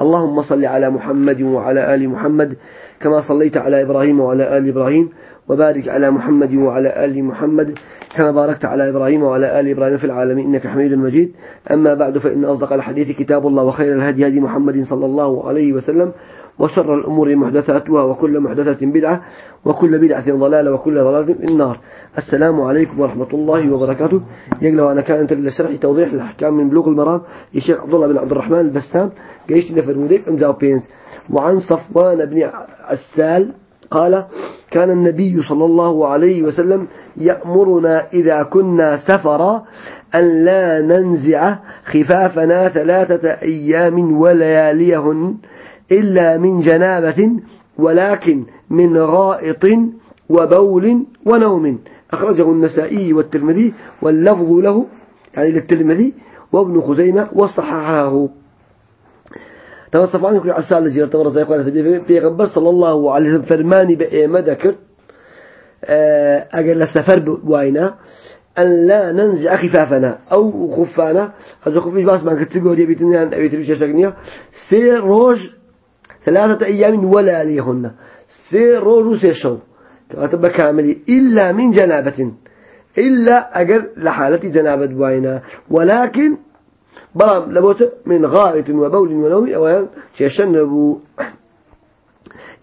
اللهم صل على محمد وعلى آل محمد كما صليت على إبراهيم وعلى آل إبراهيم وبارك على محمد وعلى آل محمد كما باركت على إبراهيم وعلى آل إبراهيم في العالمين. إنك حميد مجيد. أما بعد فإن أصدق الحديث كتاب الله وخير الهدي هدي محمد صلى الله عليه وسلم. وشر الأمور محدثاتها وكل محدثة بدعة وكل بدعة ضلالة وكل ضلالة في النار. السلام عليكم ورحمة الله وبركاته. يقول أنا كانت للشرح توضيح الأحكام من بلوغ المرام الشيخ عبد الله بن عبد الرحمن البسام نفر انزاو بينز. وعن صفوان بن عسال قال كان النبي صلى الله عليه وسلم يأمرنا إذا كنا سفرا أن لا ننزع خفافنا ثلاثة أيام ولياليهن إلا من جنابة ولكن من غائط وبول ونوم. أخرجه النسائي والترمذي واللفظ له يعني للترمذي وابن خزيمة وصححه. توصف عنه كل عسال لجيرة تورا زي قال بيغمبر صلى الله عليه وسلم فرماني بإيمة ذكر آه، أجل السفر بواينا أن لا ننزع خفافنا أو خفانا. هذا خفيش بس ما كتقول بيتنا أن أبيت بيش شكنيا سير روج ثلاثة أيام ولا ليهن سير روج وسير شو. كاتب كامل إلا من جنابة. إلا أجر لحالة جنابة بواينا. ولكن بلام لبوت من غائط وبول ونوم أولا شيشنبو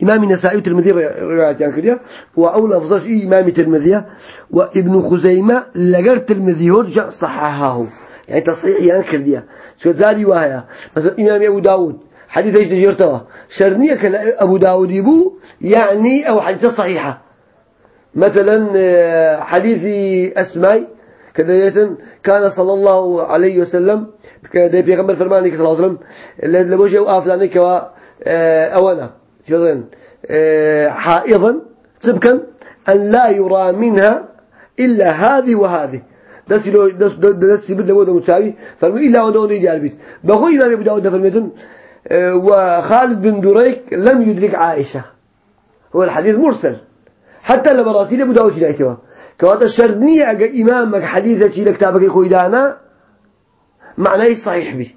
إمام النسائي والترمذي رواية يعني كده. وأولى فضاش إيه إمام الترمذي وابن خزيمة لقر الترمذي ورجع صححه. يعني تصحيح يعني شو زاري وهاي مثلا إمام أبو داود. حديث إيش نجرته شرنية كان أبو داود يبو يعني أو حديث صحيحة. مثلا آه، حديث أسماء كذا كان صلى الله عليه وسلم كذا بيغمبر فرماني صلى الله عليه وسلم لبوجه وآفلاني كوا آه، أولا شغلين آه، حائضا سبكا أن لا يرى منها إلا هذه وهذه. دس لو دس دس وده متساوي فرمي إلا ودون يدي البيت. بقول إمام أبو داود فرميتن وخالد بن دريك لم يدرك عائشة. هو الحديث مرسل. حتى لما راسيل أبو داود شلايتوا كوات الشردنية أجا إمامك حديثة شيل كتابك يخوي دانا معناه صحيح به.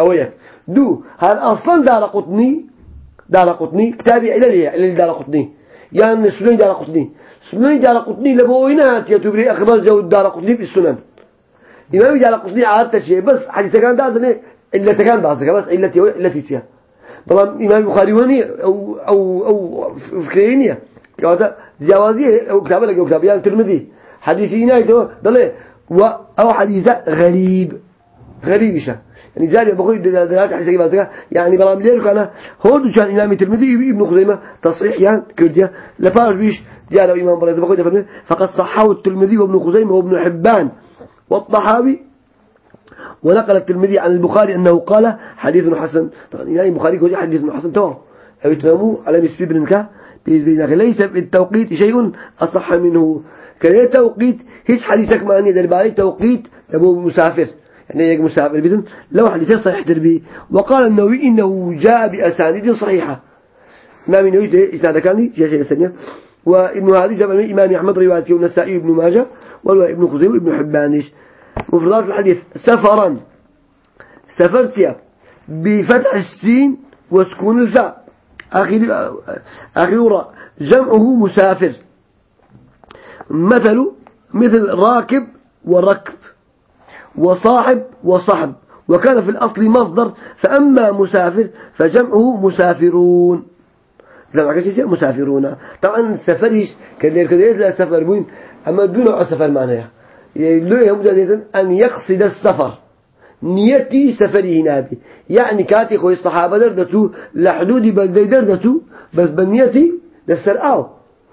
أويك دو هل أصلا دار قطني؟ دار قطني. كتابي إلى إلى دار قطني. يعني سنن دار قطني. سنن دار قطني لبوينات يتبري أخبار جو دار قطني في السنن. إمام دار قطني عادة شيء. بس حديث كان ده إلا تكان بعض بس إلا تي إلا تيسيا طبعا إمام البخاري وني أو أو أو فكرينيا كذا جوازية أو كتاب لك أو كتاب يعني ترمذي. حديثينا يتو ضله و أو حديث غريب. غريب إيشه يعني جاري بقول دلالات حسي بازك يعني بلام ليرك أنا هود كان إمام الترمذي ابن خزيمة تصحيح يعني كرديا لفاش بيش جاء إمام بريد بقول فقد صححه الترمذي وابن خزيمة وابن حبان. والطحاوي ونقل الترمذي عن البخاري أنه قال حديث حسن. طبعا يعني البخاري يقول حديث حسن. تمام أو يتنمو على مسبي بن ليس في التوقيت شيء أصح منه. كان توقيت هيش حديثك ما أني درباري توقيت أبو مسافر. يعني يجي مسافر بدون لو حديث صحيح تربي. وقال النووي إنه جاء بأسانيد صحيحة. ما من يوجد إسناد كان شيء ثانية وابن هذه جاب الإمام أحمد روايته والنسائي ابن ماجه وابن خزيمة وابن حبانش مفردات الحديث. سفرا. سفرت بفتح السين وسكون الفاء. أخير أخيرا جمعه مسافر. مثل مثل راكب وركب. وصاحب وصحب وكان في الأصل مصدر فأما مسافر فجمعه مسافرون. جمع كشيء مسافرون. طبعا سفرش كذا كذا لا سفر بين أما دون سفر معناه يعني يبدأ أن يقصد السفر نيتي سفري نابي. يعني كاتي خوي الصحابة دردتو لحدود بلدي دردتو بس بنيتي للسرقاو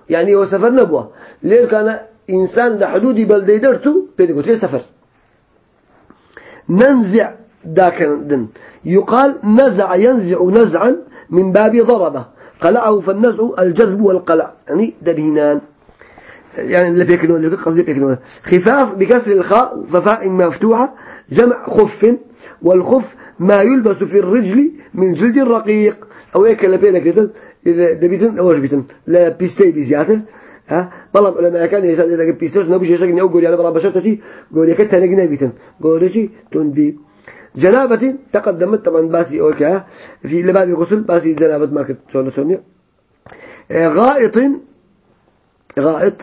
يعني هو سفر نبوة. ليه كان إنسان لحدود بلدي دردتو بيدي قلت سفر. ننزع داكن يقال نزع ينزع نزعا من باب ضربة. قلعه فالنزع الجذب والقلع. يعني دبينان. يعني اللي بيكنون اللي قصدي بيكنون خفاف بكسر الخاء ففاء مفتوحة جمع خف والخف ما يلبس في الرجل من جلد رقيق. أو هيك لبينا كده. إذا دبيتن أو بيتن لا بيستي بزيادة. ها؟ بلام لما كان يسأل إذا بيستوش نبيش يشك نيو قولي أنا بلام بشرتي قولي كتة نجنا بيتن قولي شيء تنبي. جنابة تقدمت. طبعا باسي أوكا في لباب غسل. باسي جنابة ما كنت شلون آه، غائط. غائط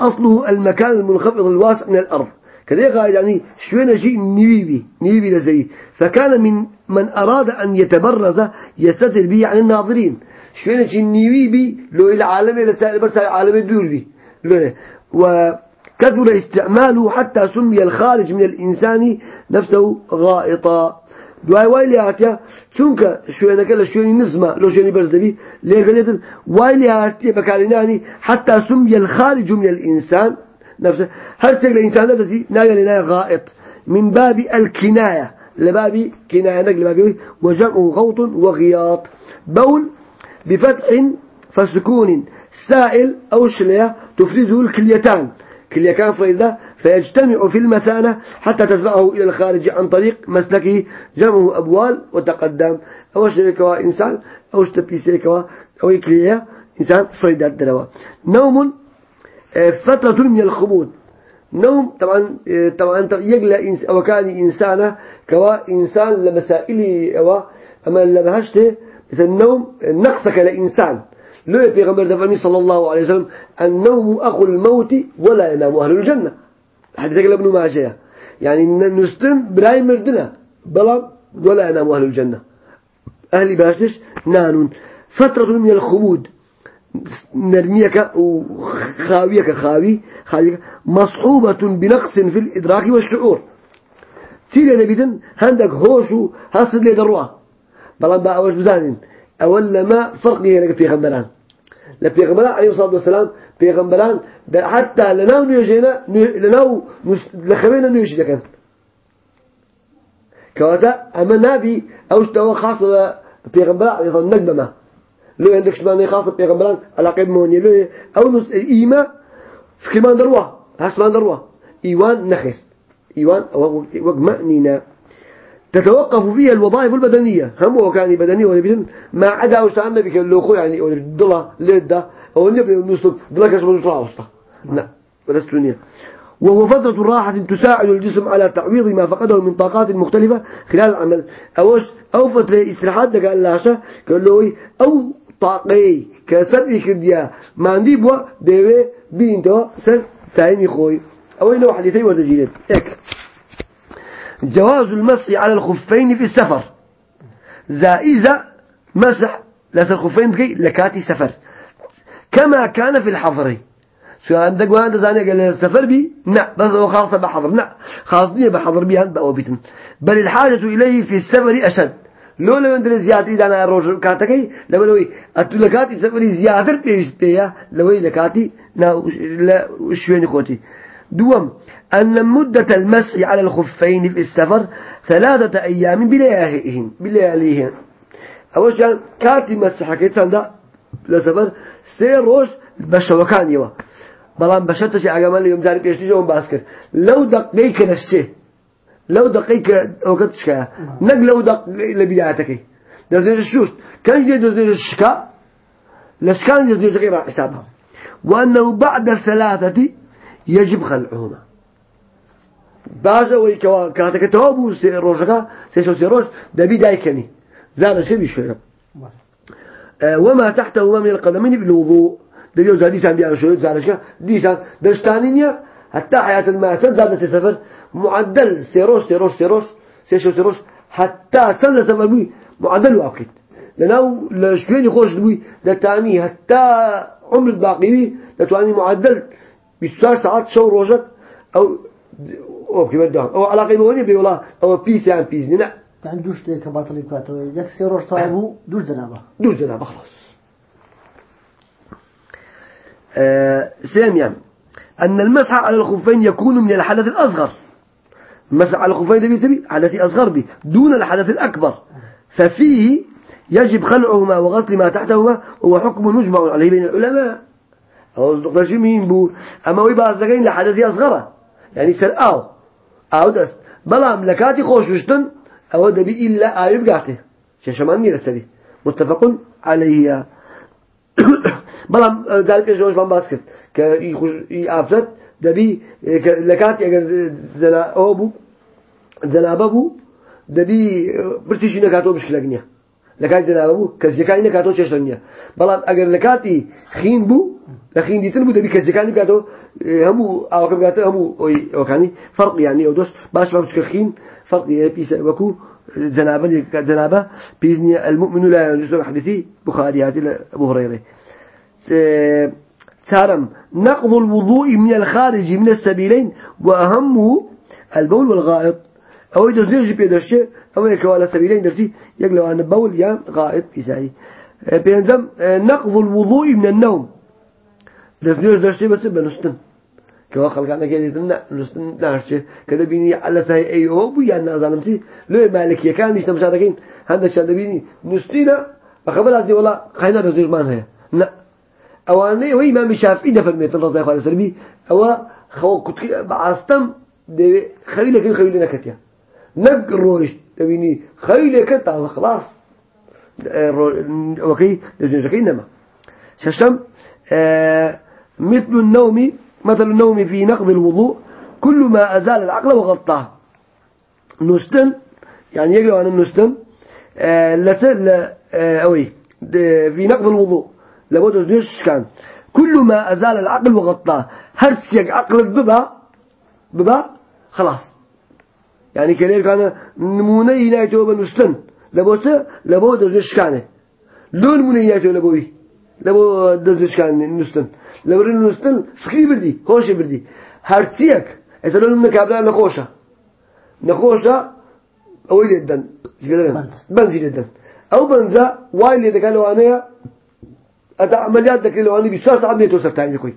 أصله المكان المنخفض الواسع من الأرض. غائط يعني شوية شيء نيبي نيبي لزي. فكان من من أراد أن يتبرز يستتر به عن الناظرين. شوية شيء نيبي لو العالم لسائل برسا العالم الدور به. وكثر استعماله حتى سمي الخارج من الإنسان نفسه غائطا. دوای وای لێ هاتیا چونکە شوێنەکە لە شوێنی نزمە لە شوێنی بەرزدەبی لێگەلێتن وای لێ هاتیە بەکارێنانی حتى سمي الخارج من الإنسان نفسه هرتك الإنسان الذي ناقل لنا غائط من باب الكناية لباب كناية نقل بابي وجمع غوط وغياط بول بفتح فسكون سائل أو شلية تفرزه الكليتان كلية فريدة فيجتمع في المثانة حتى تدفعه إلى الخارج عن طريق مسلكه جمعه أبوال وتقدم أو شركة إنسان أو شتبيسيكوا أو يكليه إنسان فريدات دلوا نوم آه، فترة من الخمود نوم طبعا آه، طبعا يقلى إنس أو كان كوا إنسان لمسائله أو أما لمهشته مثل النوم نقصك لإنسان. لو يبي غمر صلى الله عليه وسلم النوم أخو الموت ولا ينام أهل الجنة. حديثك لابن ماجه. يعني نستن براي مردنا. بلا ولا ينام أهل الجنة. أهل باشش نانون. فترة من الخمود نرميك وخاويك خاوي. خاويك. مصحوبة بنقص في الإدراك والشعور. تيلي نبيدن. هندك هوشو هصد لي دروا. بلان بقى أوش بزانين. أولا ما فرق لك في غمران عليه الصلاة والسلام بيغمران حتى لناو نيجينا لناو لخمينا نيجي لكن كواتا أما نبي أوش توا بيغمبران عليه الصلاة والسلام لو عندك شمان خاصة بيغمبران على قيد موني لو أو نس إيما في كمان دروا هسمان دروا إيوان نخير إيوان وق مأنينا تتوقف فيها الوظائف البدنية. هم وكان بدنية ولا بدن ما عدا وش تعمل بك اللوخو يعني ولا الضلا ليدا أو نبي نصب. ضلا كش من وسطه لا ولا الدنيا وهو فترة راحة تساعد الجسم على تعويض ما فقده من طاقات مختلفة خلال العمل. أوش أو فترة استراحات. دقاء اللاشة قال له أو طاقي. كسر إكديا ما عندي بوا. ديوي بين توا سر تعيني خوي. أو إنه حديثي وتجيلين إك جواز المسح على الخفين في السفر. زائزة مسح لس الخفين بكي لكاتي سفر. كما كان في الحظر شو عندك وأنا زاني قال السفر بي؟ لا بس هو خاصة بحظر لا خاص بيه بحظر بيها بأوبيتن بل الحاجة إليه في السفر أشد. لو لو عندنا زيادة دانا روج كاتكي لو لو أتلكاتي سفري زيادة بيش بيها لو لكاتي نا لا خوتي دوم أن مدة المسح على الخفين في السفر ثلاثة أيام بلياليهن بلياليهن أول شيء كاتي مسح كيتان دا لسفر سيروش بشوكان يوا. بلان بشرتش عجمال يوم جاري بيشتي جون باسكر لو دقيقة نشته لو دقيقة وقتش كا نق لو دق لبدايتك دزنيج الشوش كان يجي دزنيج الشكا لشكان دزنيج غير حسابها وأنه بعد الثلاثة يجب خلعهما. باشا ويكوا كاتك توابو روجكا سيشو سيروش دبي دايكني زاد شيء بشوي أه وما تحته من القدمين بالوضوء دبيو زادي سان بيان شوي زادشكا دي سان دشتانينيا حتى حياة ما تزاد سفر. معدل سيروش سيروش سيروش سيشو سيروش حتى تنزل سفر بي معدل وأكيد لأنه لشكين يخوش بي لتاني حتى عمر باقي بي لتواني معدل بيسار ساعات شو روجك أو أو كي بدهم أو علاقة مهنية بيولا أو بيس يعني بيس نعم. يعني دوش ليك باطل بكاتو يكسر روش طالبه دوش دنابه دوش دنابه خلاص. آه ساميا أن المسح على الخفين يكون من الحدث الأصغر. المسح على الخفين ده بيتبي حدث أصغر به دون الحدث الأكبر. ففيه يجب خلعهما وغسل ما تحتهما وهو حكم مجمع عليه بين العلماء. أو نقطة مين بو أما ويبقى زكين لحدث ینی سەر ئاو. ئاو دەست. بەڵام لە کاتی خۆشوشتن ئەوە دەبی ئیلا ئاوی بگاتێ. چێشەمان نیرە سەری متفقون عليهە بەڵام دال پێشەوەشمان باس کرد کە ئافرەت دەبی لە کات ئەگەر ئەوە بوو جەنابە بوو دەبی برتیشی نەکاتۆ مشکلەک نییە. لە کاتی جەنابە بوو کەسیەکانی نەکاتۆ چێشتە نییە. بەڵام ئەگەر لە کاتی خین بوو لە خین دیتن بوو دەبی کەسیەکانی کاتۆ كم قاتو همو أو كاني فرق يعني أو دوش باش ما خين فرق بيس وكو زنابة زنابة بإذن المؤمن لا ينجز حديثي بخاري هذه أبو هريرة تارم نقض الوضوء من الخارج من السبيلين وأهمه البول والغائط. أو إذا زيج بيدرشة أو يكوالا سبيلين درسي يقلوا أن البول يا غائط في ساعي بينزم نقض الوضوء من النوم. دەستنیۆش دەشتی بەچ بە نووسن کەەوە خەڵکانەکەێتن نووسن ناشتێ کە دەبینی ئەلەسای ئەیۆ بوو یان نازانم چی؟ لێ مالکیەکان نیشتە مشارەکەین هەندە چا دەبینی نووسینە بەخەبەر لاتی وڵا قاینا دە زۆژمان هەیە. نە. ئەوانەی ئەوەی مامی شافی دەفەرمێتن ڕزای خوارە سەربی ئەوە خەوە کوتکی بە ئاستەم دەوێت خەوی لەەکەی خەوی لە نەکەتە نەک ڕۆیشت دەبینی خەوی لەکە تازە خلاص. ئەوەکەی دەژێژەکەی نەما. شەشەم مثل النوم مثل النوم في نقض الوضوء كل ما أزال العقل وغطاه. نستن يعني يقرأ عن النستن آه لتل آه أوي في نقض الوضوء لابد نش كان. كل ما أزال العقل وغطاه هرسيك عقلك ببا ببا خلاص. يعني كليل كان نمونة ينايته بنستن لابد لابد نش كانه. لون من ينايته لابوي لابد نش كان نستن. لبرين نستن فكري بردي خوش بردي. هرسيك إذا لون من كابلا نخوشة. نخوشة أويل الدن بنزين الدن أو بنزا وايل إذا كانوا أنا أتا عمليات ذكر لو أنا بيسار ساعات نيتو سرتاني كوي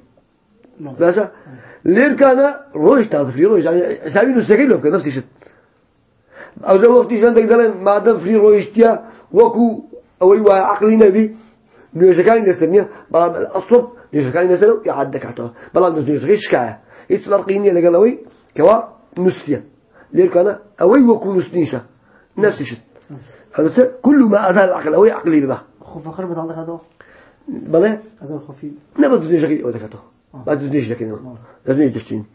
باشا لير كان فري روش. يعني سامي نسكيل لو نفس الشيء أو زي وقت يشان تقدرن ما دام فري روش تيا وكو أو يوا عقلي نبي نيوزكاين نسميه بلام الأصل نيوزكاين نسلو يعدك عطاه بلام نيوزكاين شكاية اسم القينية لقلوي كوا نسيا. لير كان أوي وكو نسنيشة نفس الشيء. هذا كل ما أزال العقل أوي عقلي بقى خوف خربت عندك هذا بله هذا خفيف. لا بد تدريش أو ذكرته لا تدريش لكن لا تدريش تشتين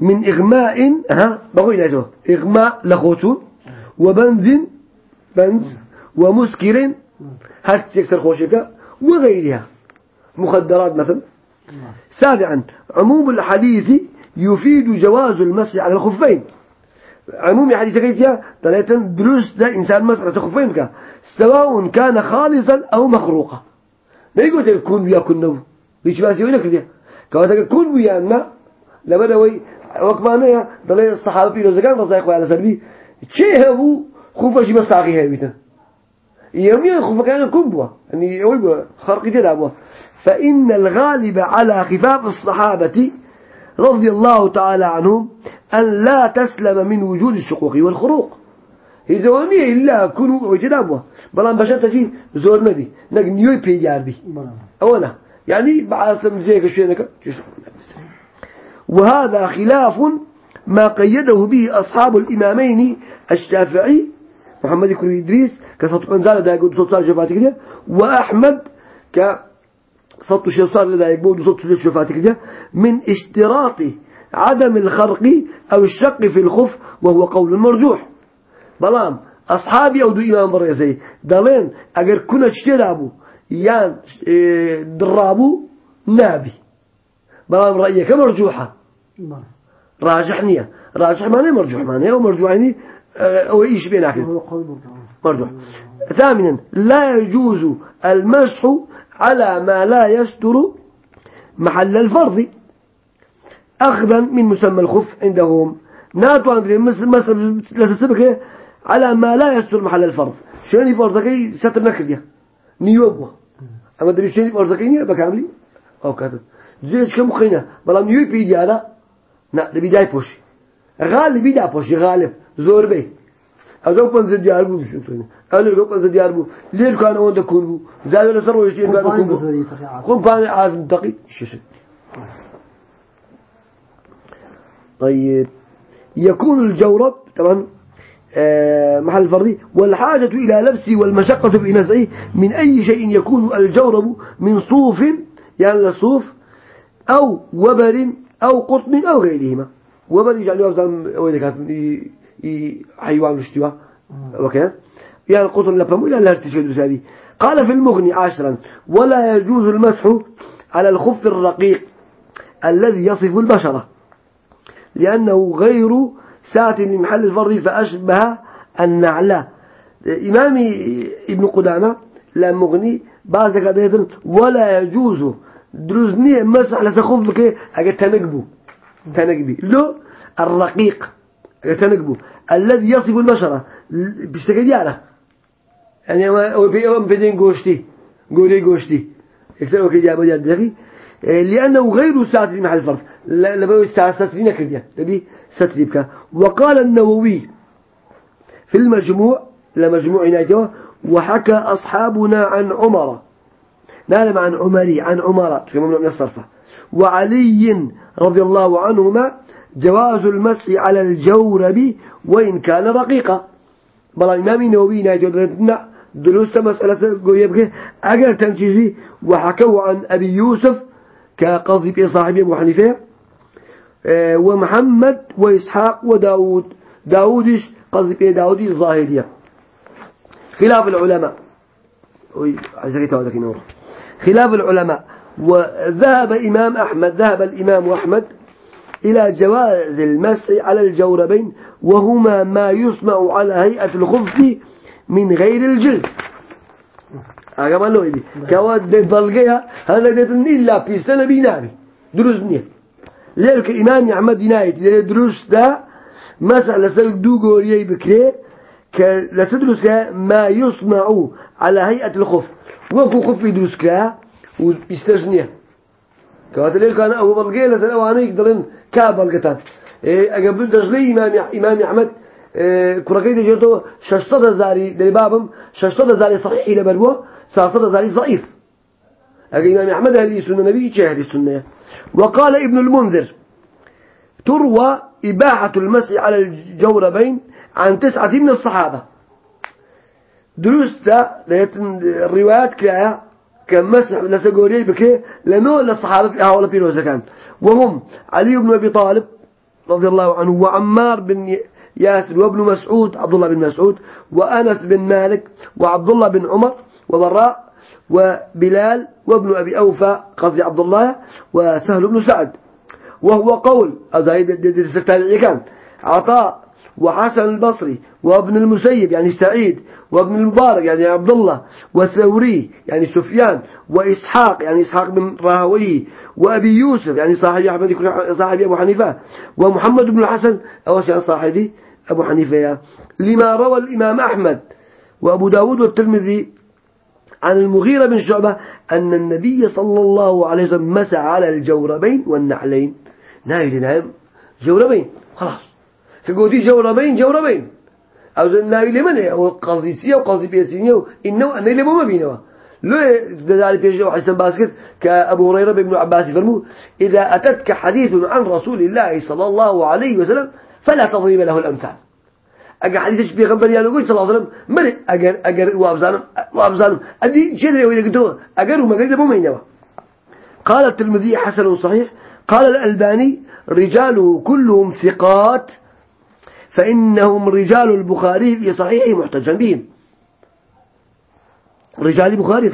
من إغماء ها بقول نايته إغماء لخوتون وبنز بنز ومسكر هل تكسر خوشك وغيرها. مخدرات مثلا. سابعا عموم الحديث يفيد جواز المسح على الخفين. عموم حديث كيتيا ثلاثة دروس ده إنسان مسح على الخفين سواء كان خالصا أو مخروقا. ما يقول لك كون ويا كون نو. بيش بس يقول لك كذا كواتا كون ويا نا. لما دوي وقت ما نيا دليل الصحابة في رزقان الله على سلبي. شيء هو خوفه شيء مساقي هاي بيتن يوميا خوفه كان كون بوا. يعني يقول خرق جدا بوا فإن الغالب على خفاف الصحابة رضي الله تعالى عنهم أن لا تسلم من وجود الشقوق والخروق. هي زوانية إلا كونوا وجدابوا بلان بشرت شيء زور نبي. نق نيوي بيجار بي. أونا يعني بعثم زيك شوية نك. وهذا خلاف ما قيده به أصحاب الإمامين الشافعي محمد كريم إدريس كصوت منزال دا يقول صوت شفاتك كده وأحمد ك صوت شصار لدا يقول صوت شفاتك كده من اشتراط عدم الخرق أو الشق في الخف وهو قول مرجوح. بلام أصحابي أو دو إمام بريسي دلين أجر كنا تشترابو يان آه درابو نابي. بلام رأيك مرجوحة. راجح نية. راجح معناه مرجوح معناه ومرجوح يعني أو إيش بينك مرجوح. ثامنا لا يجوز المسح على ما لا يستر محل الفرض. أخذا من مسمى الخف عندهم. ناتو عندي مثل لسبك على ما لا يستر محل الفرض. شاني فرضكي ستر نكريا نيوبوا أما دري شاني فرضكي نيا بكاملي أو كذا زيش كم خينا بلا نيوي بيدي هذا نا ده بيجاي بوش غالب بيجا بوش غالب. زور بي. أزو بنز ديار بو شو تقولين أنا لو بنز ديار بو. ليه كان هون تكون بو. زاد ولا سر ويش كان يكون بو. خم بان عازم دقي شو طيب يكون الجورب طبعا آه، محل الفرض والحاجة إلى لبسه والمشقة في نزعه من أي شيء يكون الجورب من صوف يعني الصوف أو وبر أو قطن أو غيرهما. وبر يعني أفضل وين حيوان اشتوى وكذا يعني القطن لفهم إلى لا ارتشد قال في المغني عاشرا ولا يجوز المسح على الخف الرقيق الذي يصف البشرة لأنه غير سات لمحل الفرض فأشبه النعلة. إمامي ابن قدامة لا مغني بعض قضية ولا يجوز دروزني مسح لسخوف لك أجا تنقبو. تنقبي. لو الرقيق أجا تنقبو الذي يصف البشرة بيشتكي دياله يعني ما بيوم بدين قوشتي قولي قوشتي. يكتب وكي جابوا ديال لأنه غير ساتر محل الفرض لبوي الساعة سترين كرديا تبي ستري بك وقال النووي في المجموع لمجموع ناجوا وحكى أصحابنا عن عمر. نعلم عن عمري عن عمر. كما من الصرفة. وعلي رضي الله عنهما جواز المسح على الجورب وإن كان رقيقا. بل الإمام النووي ناجوا دروس مسألة قوية أجر تنجيزي وحكوا عن أبي يوسف كقصدي في صاحب أبو حنيفة. آه، ومحمد وإسحاق وداود. داودش قصدي في داودي الظاهرية. خلاف العلماء. خلاف العلماء. وذهب إمام أحمد ذهب الإمام أحمد إلى جواز المسح على الجوربين وهما ما يصنع على هيئة الخف من غير الجلد. أجمع له إدي كواد بلغيها هذا ديتن إلا بيستنا بينامي دروس نية. لذلك إمام أحمد ينايت دروس ده مسألة سيدو قوريه بكري لتدرس ما يصنع على هيئة الخف وكو خف يدرس كا ويستجنيه كوات الليل كان أبو بلغيه لسنة وأنا يقدرن كابلغتان إيه أقبل دجلي إمام إمام أحمد. إيه كركيد جرتو ششطة زاري دلبابم ششطة زاري صحيح إلى بروه ساسر ذلك ضعيف. أجل إمام أحمد هذه السنة نبي شهر السنة. وقال ابن المنذر تروى إباحة المسح على الجوربين عن تسعة من الصحابة. دروستا الروايات كا كمسح لسجوري بكي لنو للصحابة أهوال بيروزا كان. وهم علي بن أبي طالب رضي الله عنه وعمار بن ياسر وابن مسعود عبد الله بن مسعود وأنس بن مالك وعبد الله بن عمر وبراء وبلال وابن أبي أوفى قصدي عبد الله وسهل بن سعد. وهو قول أزايد التابعي كان عطاء وحسن البصري وابن المسيب يعني سعيد وابن المبارك يعني عبد الله وثوري يعني سفيان وإسحاق يعني إسحاق بن راهوي وأبي يوسف يعني صاحب أحمد صاحب أبو حنيفة ومحمد بن الحسن. أو يعني صاحبي أبو حنيفة لما روى الإمام أحمد وأبو داود والترمذي عن المغيرة بن شعبة أن النبي صلى الله عليه وسلم مسع على الجوربين والنحلين. نايل نعم جوربين. خلاص. تقولي جوربين جوربين أو نايل من أو قصدي سيا وقصدي بيسينيا إنه أنا اللي ما بينه لو ذلك يجوا حسن باسكت كأبو هريرة بن عباس فرمو إذا أتتك حديث عن رسول الله صلى الله عليه وسلم فلا تضرب له الأمثال. اگر حدیثش پیغمبر یانو گوش صلی الله علیه و سلم من اگر اگر وابزانم وأبزانم؟ أدي شيء اللي يقول تو اگر وما قال مو مينوا قال الترمذي حسن صحيح قال الألباني رجاله كلهم ثقات فإنهم رجال البخاري في صحيحه محتجا بهم. رجال البخاري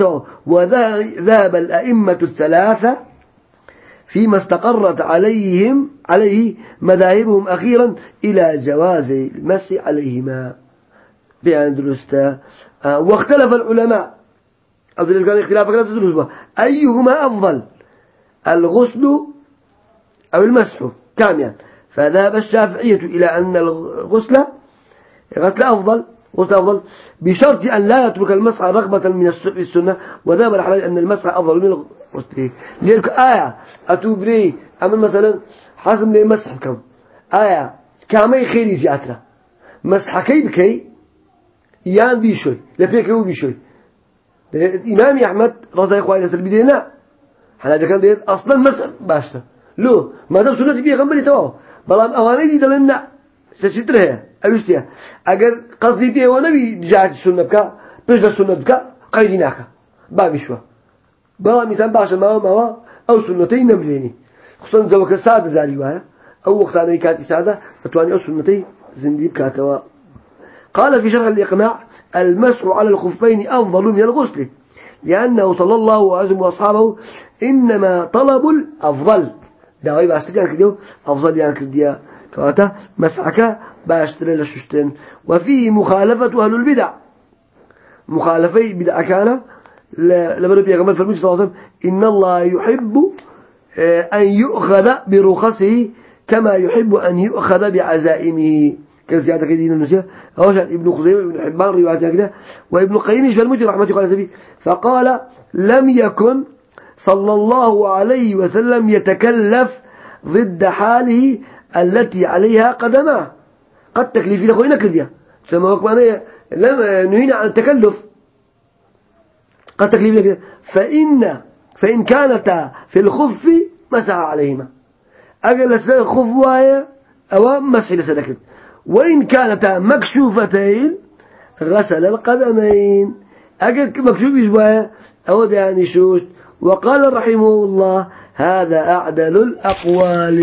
وذهب الأئمة الثلاثة فيما استقرت عليهم عليه مذاهبهم أخيرا إلى جواز المسح عليهما بأن درستا آه، واختلف العلماء. أظن كان اختلاف لا تدرس أيهما أفضل الغسل أو المسح؟ كاميا فذهب الشافعية إلى أن الغسل غسل أفضل غسل أفضل بشرط أن لا يترك المسح رغبة من السنة وذهب الحلال أن المسح أفضل من وستي ليرك آية أتوبري أما مثلا حزم لي مسح كم آية كامي خيري زياترة مسح كي بكي يان بيشوي لبيك هو بيشوي. إمام أحمد رضي الله عنه البدينا حنا كان ديت أصلا مسح باشته لو ما دام سنة في غنبلي توا بلام أواني دي دلنا ستشترها أيوستيا أجر قصدي بيه ونبي جاءت السنة بك بيش السنة بك قيدناك بابي شو بلا مثال باشا ما ما أو سنتين نمليني خصوصا زوك السادة زاري وها أو وقت أنا كاتي سادة فتواني أو سنتين زنديب كاتوا قال في شرح الإقناع المسح على الخفين أفضل من الغسل. لأنه صلى الله عليه وسلم وأصحابه إنما طلبوا الأفضل. دعوي باشتري كديو أفضل يعني كديا كواتا مسحك باشتري لششتين وفيه مخالفة أهل البدع. مخالفي بدع كان يغمل في المجلس صلى الله عليه وسلم إن الله يحب آه، أن يؤخذ برخصه كما يحب أن يؤخذ بعزائمه. كزيادة كدين النسية هوش ابن خزيمة ابن حبان روايات كده وابن قيم في المجر رحمة الله عليه فقال لم يكن صلى الله عليه وسلم يتكلف ضد حاله التي عليها قدماه. قد تكليفي لخوينا كذيا سما وقمانا لم نهينا عن التكلف. قد تكليفي لك فإن فإن كانتا في الخف مسح عليهما. أقل الخف وايا أو مسح لسدكت وإن كانتا مكشوفتين غسل القدمين. أجل مكشوف إجواء أو يعني شوش وقال رحمه الله هذا أعدل الأقوال.